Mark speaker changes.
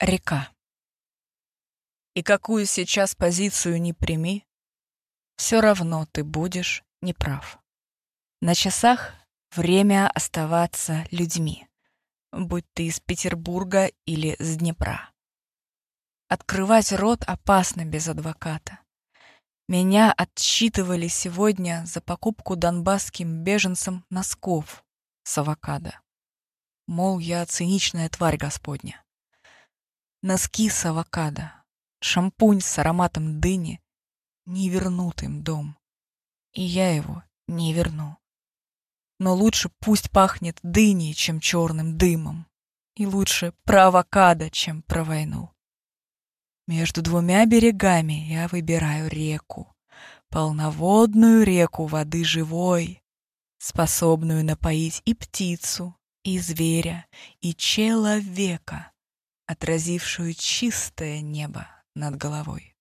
Speaker 1: Река. И какую сейчас позицию не прими, все равно ты будешь неправ. На часах время оставаться людьми, будь ты из Петербурга или с Днепра. Открывать рот опасно без адвоката. Меня отчитывали сегодня за покупку донбасским беженцам носков с авокадо. Мол, я циничная тварь господня. Носки с авокадо, шампунь с ароматом дыни не вернут им дом. И я его не верну. Но лучше пусть пахнет дыней, чем черным дымом. И лучше про авокадо, чем про войну. Между двумя берегами я выбираю реку, полноводную реку воды живой, способную напоить и птицу, и зверя, и человека отразившую чистое небо над головой.